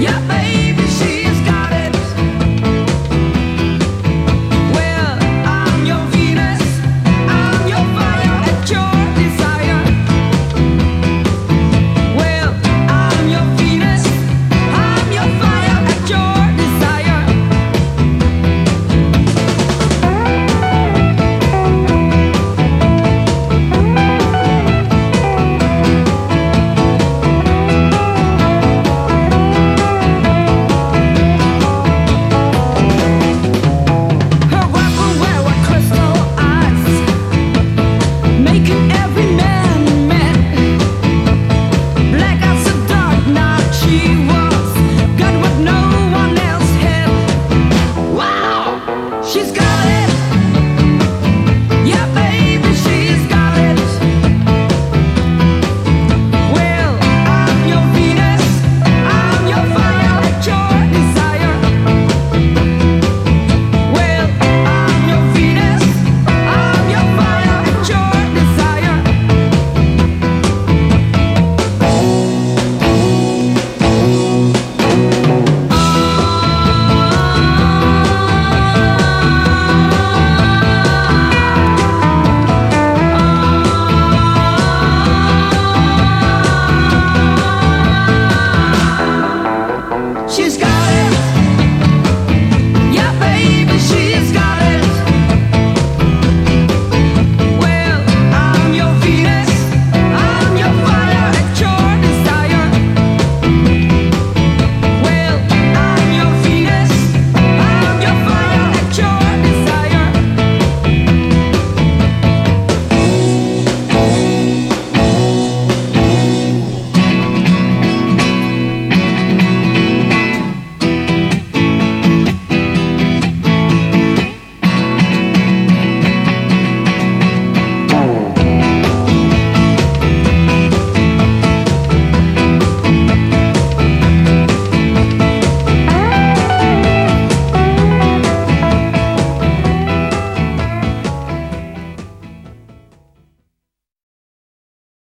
You're